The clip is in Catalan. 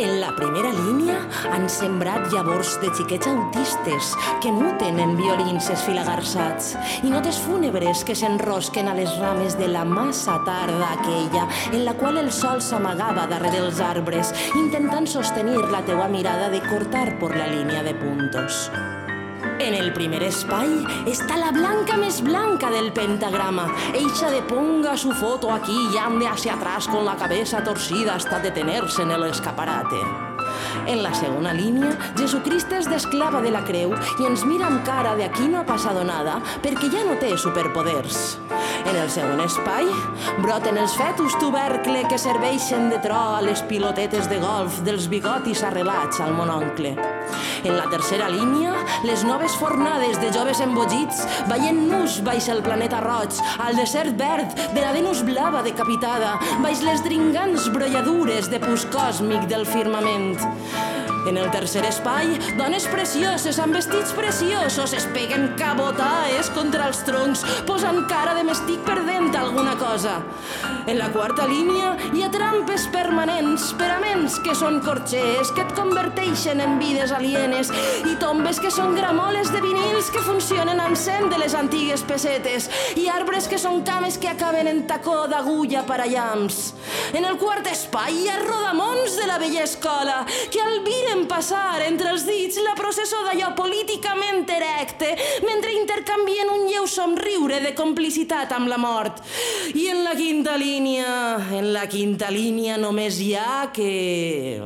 En la primera línia han sembrat llavors de xiquets autistes que muten en violins esfilagarçats i notes fúnebres que s'enrosquen a les rames de la massa tarda aquella en la qual el sol s'amagava darrere els arbres intentant sostenir la teua mirada de cortar por la línia de puntos. En el primer espai està la blanca més blanca del pentagrama. Eixa de ponga su foto aquí y ande hacia atrás con la cabeza torcida hasta detenerse en el escaparate. En la segona línia, Jesucrist és d'esclava de la creu i ens mira amb cara de aquí no ha passat nada perquè ja no té superpoders. En el segon espai, broten els fetus tubercle que serveixen de tro a les pilotetes de golf dels bigotis arrelats al mononcle. En la tercera línia, les noves fornades de joves embogits veient nus baix el planeta roig, al desert verd de la Venus blava decapitada, baix les dringants brolladures de pus còsmic del firmament. En el tercer espai, dones precioses amb vestits preciosos es peguen cabotaes contra els troncs, posant cara de m'estic perdent alguna cosa. En la quarta línia hi ha trampes permanents, peraments que són corxers que et converteixen en vides alienes i tombes que són gramoles de vinils que funcionen amb cent de les antigues pessetes i arbres que són cames que acaben en tacó d'agulla per a llamps. En el quart espai hi ha rodamons de la vella escola que albiren passar entre els dits la processó d'allò políticament erecte mentre intercanvien un lleu somriure de complicitat amb la mort. I en la quinta línia, en la quinta línia només hi ha que